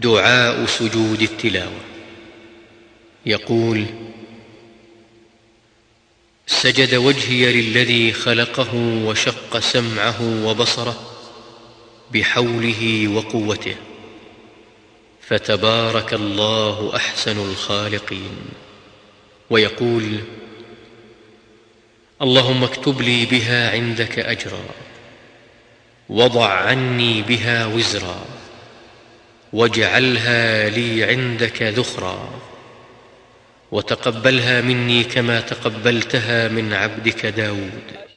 دعاء سجود التلاوة. يقول سجد وجهي للذي خلقه وشق سمعه وبصره بحوله وقوته فتبارك الله أحسن الخالقين. ويقول اللهم اكتب لي بها عندك أجرا وضع عني بها وزرا. واجعلها لي عندك ذخرا وتقبلها مني كما تقبلتها من عبدك داود.